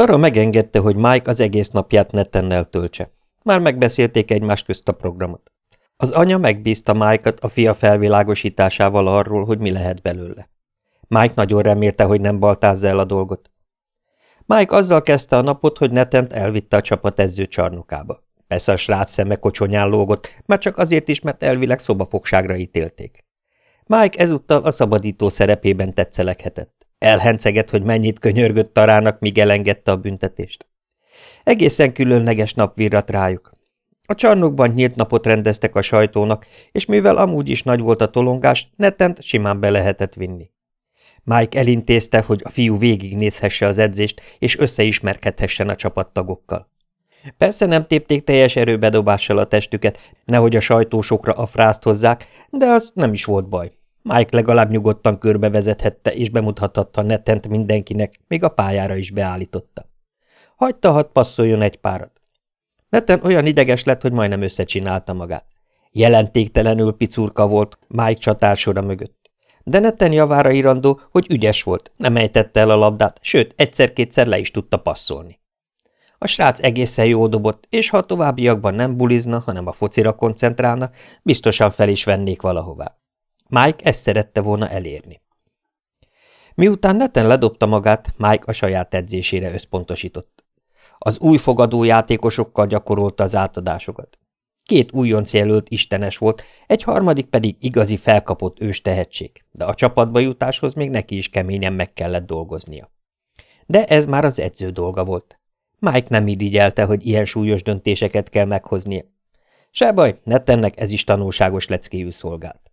Tara megengedte, hogy Mike az egész napját netennel töltse. Már megbeszélték egymás közt a programot. Az anya megbízta Mike-ot a fia felvilágosításával arról, hogy mi lehet belőle. Mike nagyon remélte, hogy nem baltázza el a dolgot. Mike azzal kezdte a napot, hogy netent elvitte a csapat edzőcsarnokába. Persze a srác szeme kocsonyán lógott, már csak azért is, mert elvileg szobafogságra ítélték. Mike ezúttal a szabadító szerepében tetszeleghetett. Elhencegett, hogy mennyit könyörgött Tarának, míg elengedte a büntetést. Egészen különleges nap virrat rájuk. A csarnokban nyílt napot rendeztek a sajtónak, és mivel amúgy is nagy volt a tolongás, netent simán be lehetett vinni. Mike elintézte, hogy a fiú végignézhesse az edzést, és összeismerkedhessen a csapattagokkal. Persze nem tépték teljes erőbedobással a testüket, nehogy a sajtósokra a frászt hozzák, de az nem is volt baj. Mike legalább nyugodtan körbevezethette és bemutathatta netent mindenkinek, még a pályára is beállította. Hagyta, hadd passzoljon egy párat. Neten olyan ideges lett, hogy majdnem összecsinálta magát. Jelentéktelenül picurka volt Mike csatársora mögött. De Neten javára irandó, hogy ügyes volt, nem ejtette el a labdát, sőt, egyszer-kétszer le is tudta passzolni. A srác egészen jó dobott, és ha továbbiakban nem bulizna, hanem a focira koncentrálna, biztosan fel is vennék valahová. Mike ezt szerette volna elérni. Miután neten ledobta magát, Mike a saját edzésére összpontosított. Az új fogadó játékosokkal gyakorolta az átadásokat. Két újonc jelölt istenes volt, egy harmadik pedig igazi felkapott ős tehetség, de a csapatba jutáshoz még neki is keményen meg kellett dolgoznia. De ez már az edző dolga volt. Mike nem irigyelte, hogy ilyen súlyos döntéseket kell meghoznia. Se baj, Nettennek ez is tanulságos leckéjű szolgált.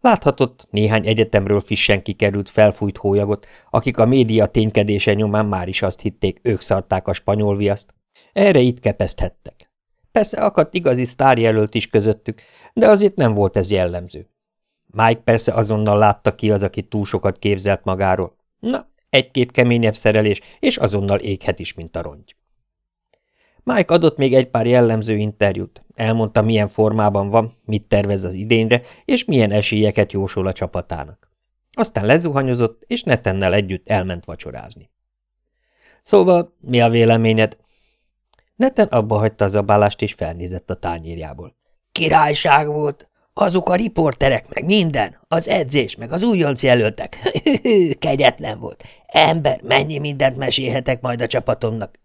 Láthatott néhány egyetemről fissen kikerült felfújt hólyagot, akik a média ténykedése nyomán már is azt hitték, ők szarták a spanyol viaszt. Erre itt kepeszthettek. Persze akadt igazi sztárjelölt is közöttük, de azért nem volt ez jellemző. Mike persze azonnal látta ki az, aki túl sokat képzelt magáról. Na, egy-két keményebb szerelés, és azonnal éghet is, mint a rongy. Mike adott még egy pár jellemző interjút, elmondta, milyen formában van, mit tervez az idényre, és milyen esélyeket jósol a csapatának. Aztán lezuhanyozott, és Netennel együtt elment vacsorázni. Szóval, mi a véleményed? Neten abba hagyta a zabálást, és felnézett a tányérjából. Királyság volt! Azok a riporterek, meg minden, az edzés, meg az újonc jelöltek. Kegyetlen volt. Ember, mennyi mindent mesélhetek majd a csapatomnak.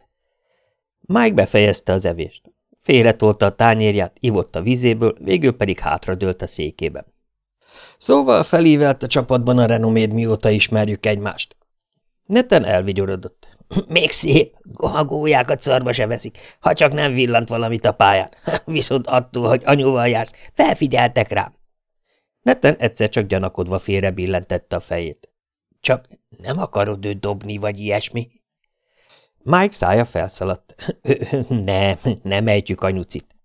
Mike befejezte az evést. Félretolta a tányérját, ivott a vizéből, végül pedig hátradőlt a székében. Szóval felívelt a csapatban a renoméd, mióta ismerjük egymást. Neten elvigyorodott. Még szép, a gólyákat szarba se veszik, ha csak nem villant valamit a pályán. Viszont attól, hogy anyuval jársz, felfigyeltek rám. Neten egyszer csak gyanakodva félre billentette a fejét. Csak nem akarod őt dobni, vagy ilyesmi? Mike szája felszaladt. nem, nem ejtjük anyucit.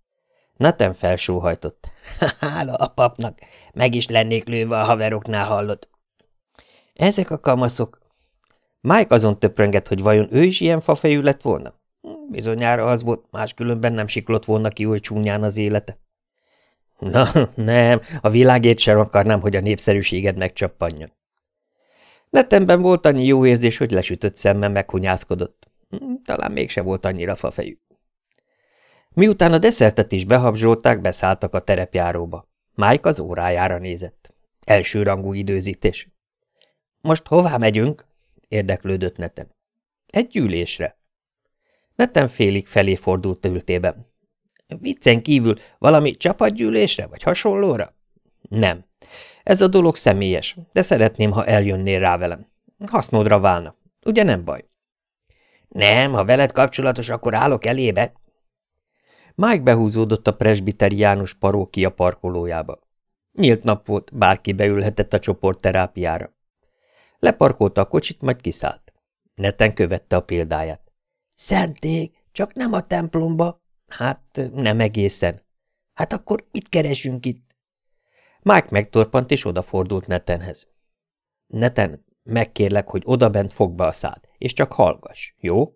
Neten felsóhajtott. Hála a papnak, meg is lennék lőve a haveroknál hallott. Ezek a kamaszok Mike azon töprengett, hogy vajon ő is ilyen fafejű lett volna? Bizonyára az volt, máskülönben nem siklott volna ki oly csúnyán az élete. Na, nem, a világért sem akarnám, hogy a népszerűséged megcsappanjon. Netemben volt annyi jó érzés, hogy lesütött szemmel meghunyászkodott. Hm, talán mégse volt annyira fafejű. Miután a desszertet is behabzsolták, beszálltak a terepjáróba. Mike az órájára nézett. Elsőrangú időzítés. Most hová megyünk? érdeklődött Neten. Egy gyűlésre. Neten félig felé fordult ültében. Viccen kívül valami csapatgyűlésre, vagy hasonlóra? Nem. Ez a dolog személyes, de szeretném, ha eljönnél rá velem. Hasznodra válna. Ugye nem baj? Nem, ha veled kapcsolatos, akkor állok elébe. Mike behúzódott a presbiteriánus parókia parkolójába. Nyílt nap volt, bárki beülhetett a csoport terápiára. Leparkolta a kocsit, majd kiszállt. Neten követte a példáját. Szenték, csak nem a templomba. Hát, nem egészen. Hát akkor mit keresünk itt? Mike megtorpant, és odafordult Netenhez. Neten, megkérlek, hogy odabent fog be a szád, és csak hallgass, jó?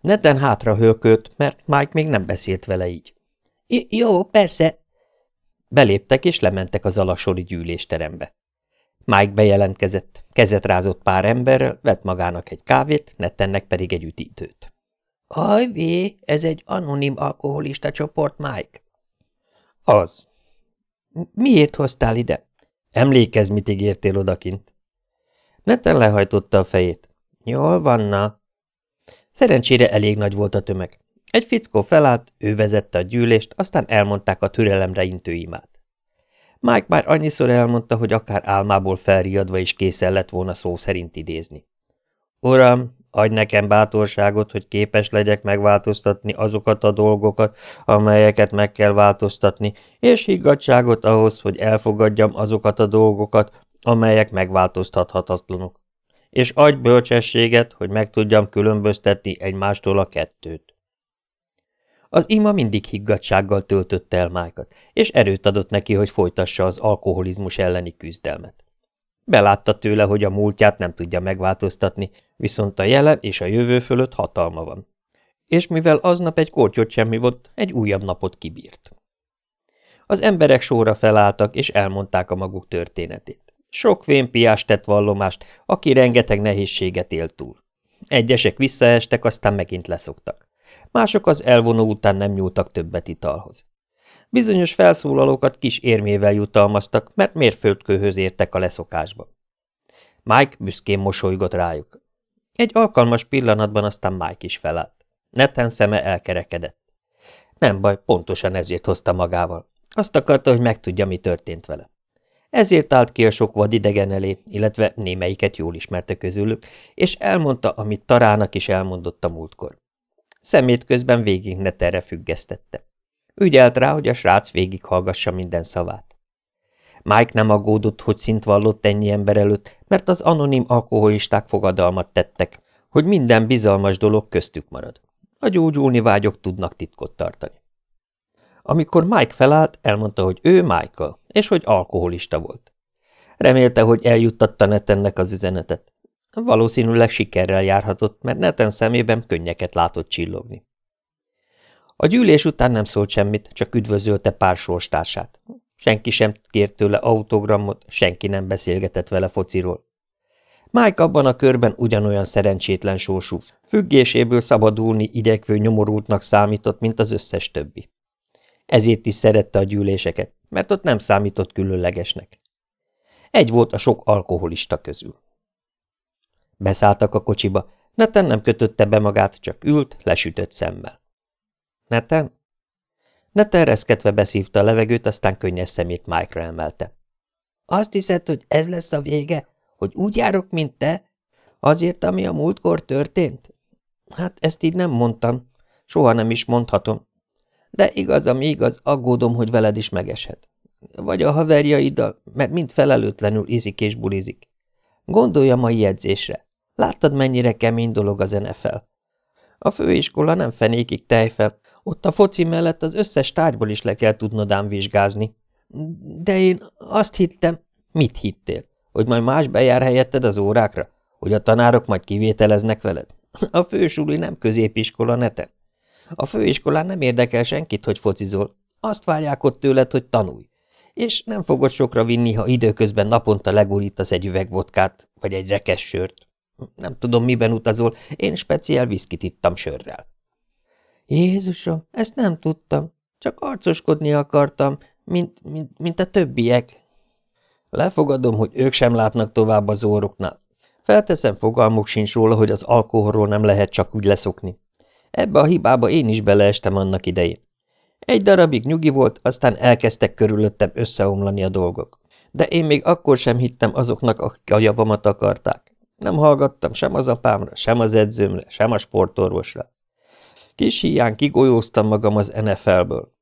Neten hátra hölkölt, mert Mike még nem beszélt vele így. – Jó, persze. Beléptek, és lementek az alasori gyűlésterembe. Mike bejelentkezett, kezet rázott pár emberrel, vett magának egy kávét, Nettennek pedig egy üdítőt. – Ajvé, ez egy anonim alkoholista csoport, Mike? – Az. – Miért hoztál ide? – Emlékezz, mit ígértél odakint. Netten lehajtotta a fejét. – Jól van, na. Szerencsére elég nagy volt a tömeg. Egy fickó felállt, ő vezette a gyűlést, aztán elmondták a türelemre intő imát. Mike már annyiszor elmondta, hogy akár álmából felriadva is készen lett volna szó szerint idézni. Uram, adj nekem bátorságot, hogy képes legyek megváltoztatni azokat a dolgokat, amelyeket meg kell változtatni, és higgadságot ahhoz, hogy elfogadjam azokat a dolgokat, amelyek megváltoztathatatlanok. És adj bölcsességet, hogy meg tudjam különböztetni egymástól a kettőt. Az ima mindig higgadsággal töltötte el Májkat, és erőt adott neki, hogy folytassa az alkoholizmus elleni küzdelmet. Belátta tőle, hogy a múltját nem tudja megváltoztatni, viszont a jelen és a jövő fölött hatalma van. És mivel aznap egy kortyot semmi volt, egy újabb napot kibírt. Az emberek sorra felálltak, és elmondták a maguk történetét. Sok vénpiás tett vallomást, aki rengeteg nehézséget élt túl. Egyesek visszaestek, aztán megint leszoktak mások az elvonó után nem nyúltak többet italhoz. Bizonyos felszólalókat kis érmével jutalmaztak, mert mérföldkőhöz értek a leszokásba. Mike büszkén mosolygott rájuk. Egy alkalmas pillanatban aztán Mike is felállt. Neten szeme elkerekedett. Nem baj, pontosan ezért hozta magával. Azt akarta, hogy megtudja, mi történt vele. Ezért állt ki a sok vadidegen elé, illetve némelyiket jól ismerte közülük, és elmondta, amit Tarának is elmondott a múltkor. Szemét közben végig neterre függesztette. Ügyelt rá, hogy a srác végighallgassa minden szavát. Mike nem aggódott, hogy szint vallott ennyi ember előtt, mert az anonim alkoholisták fogadalmat tettek, hogy minden bizalmas dolog köztük marad. A gyógyulni vágyok tudnak titkot tartani. Amikor Mike felállt, elmondta, hogy ő Michael, és hogy alkoholista volt. Remélte, hogy eljuttatta Netennek az üzenetet. Valószínűleg sikerrel járhatott, mert neten szemében könnyeket látott csillogni. A gyűlés után nem szólt semmit, csak üdvözölte pár sorstársát. Senki sem kért tőle autogramot, senki nem beszélgetett vele fociról. Mike abban a körben ugyanolyan szerencsétlen sorsú, függéséből szabadulni igyekvő nyomorultnak számított, mint az összes többi. Ezért is szerette a gyűléseket, mert ott nem számított különlegesnek. Egy volt a sok alkoholista közül. Beszálltak a kocsiba. Neten nem kötötte be magát, csak ült, lesütött szemmel. Neten? Neten reszketve beszívta a levegőt, aztán könnyes szemét Mike-ra emelte. Azt hiszed, hogy ez lesz a vége? Hogy úgy járok, mint te? Azért, ami a múltkor történt? Hát ezt így nem mondtam. Soha nem is mondhatom. De igaz, ami igaz, aggódom, hogy veled is megeshet. Vagy a haverjaiddal, mert mind felelőtlenül izik és bulizik. Gondolj a mai jegyzésre. Láttad, mennyire kemény dolog az NFL? A főiskola nem fenékig tejfel, ott a foci mellett az összes tárgyból is le kell tudnod ám vizsgázni. De én azt hittem... Mit hittél? Hogy majd más bejár helyetted az órákra? Hogy a tanárok majd kivételeznek veled? A fősuli nem középiskola, neten. A főiskolán nem érdekel senkit, hogy focizol. Azt várják ott tőled, hogy tanulj. És nem fogod sokra vinni, ha időközben naponta legurítasz egy üveg vodkát, vagy egy rekes sört. Nem tudom, miben utazol, én speciál viszkit ittam sörrel. Jézusom, ezt nem tudtam. Csak arcoskodni akartam, mint, mint, mint a többiek. Lefogadom, hogy ők sem látnak tovább az óroknál. Felteszem, fogalmuk sincs róla, hogy az alkoholról nem lehet csak úgy leszokni. Ebbe a hibába én is beleestem annak idején. Egy darabig nyugi volt, aztán elkezdtek körülöttem összeomlani a dolgok. De én még akkor sem hittem azoknak, akik a javamat akarták. Nem hallgattam sem az apámra, sem az edzőmre, sem a sportorvosra. Kis hiány kigolyóztam magam az NFL-ből.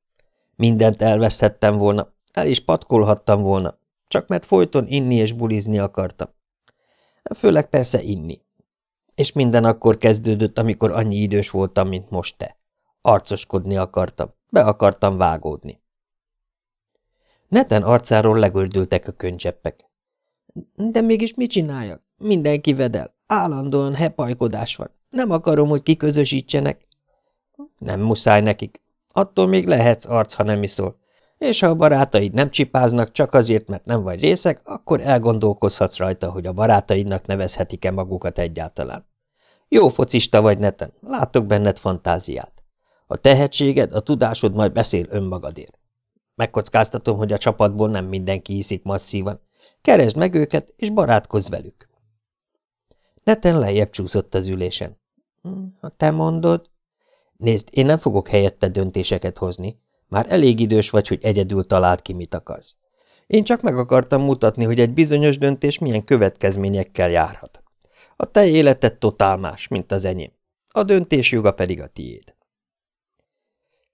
Mindent elveszhettem volna, el is patkolhattam volna, csak mert folyton inni és bulizni akartam. Főleg persze inni. És minden akkor kezdődött, amikor annyi idős voltam, mint most te. Arcoskodni akartam, be akartam vágódni. Neten arcáról legördültek a könycseppek. De mégis mit csináljak? Mindenki vedel. Állandóan hepajkodás van. Nem akarom, hogy kiközösítsenek. Nem muszáj nekik. Attól még lehetsz arc, ha nem iszol. És ha a barátaid nem csipáznak csak azért, mert nem vagy részek, akkor elgondolkozhatsz rajta, hogy a barátaidnak nevezhetik-e magukat egyáltalán. Jó focista vagy neten, látok benned fantáziát. A tehetséged, a tudásod majd beszél önmagadért. Megkockáztatom, hogy a csapatból nem mindenki hiszik masszívan. Keresd meg őket, és barátkozz velük. Neten lejjebb csúszott az ülésen. Hm, ha te mondod... Nézd, én nem fogok helyette döntéseket hozni. Már elég idős vagy, hogy egyedül talált ki, mit akarsz. Én csak meg akartam mutatni, hogy egy bizonyos döntés milyen következményekkel járhat. A te életed totál más, mint az enyém. A döntés joga pedig a tiéd.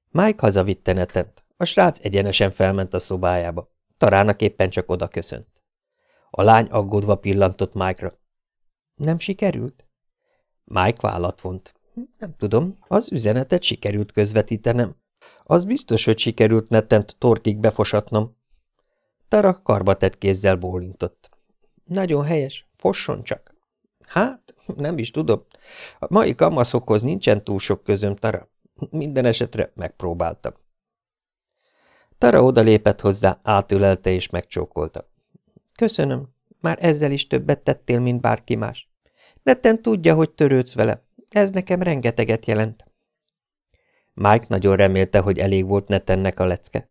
Mike hazavitte Netent. A srác egyenesen felment a szobájába. Tarának éppen csak oda köszönt. A lány aggódva pillantott Mike-ra. Nem sikerült? Mike vállat vont. Nem tudom, az üzenetet sikerült közvetítenem. Az biztos, hogy sikerült netent torkig befosatnom. Tara karbatett kézzel bólintott. Nagyon helyes, fosson csak. Hát, nem is tudom. A mai kamaszokhoz nincsen túl sok közöm, Tara. Minden esetre megpróbáltam. Tara odalépett hozzá, átülelte és megcsókolta. Köszönöm, már ezzel is többet tettél, mint bárki más. Netten tudja, hogy törődsz vele. Ez nekem rengeteget jelent. Mike nagyon remélte, hogy elég volt Nettennek a lecke.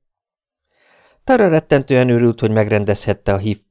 Tara rettentően örült, hogy megrendezhette a hív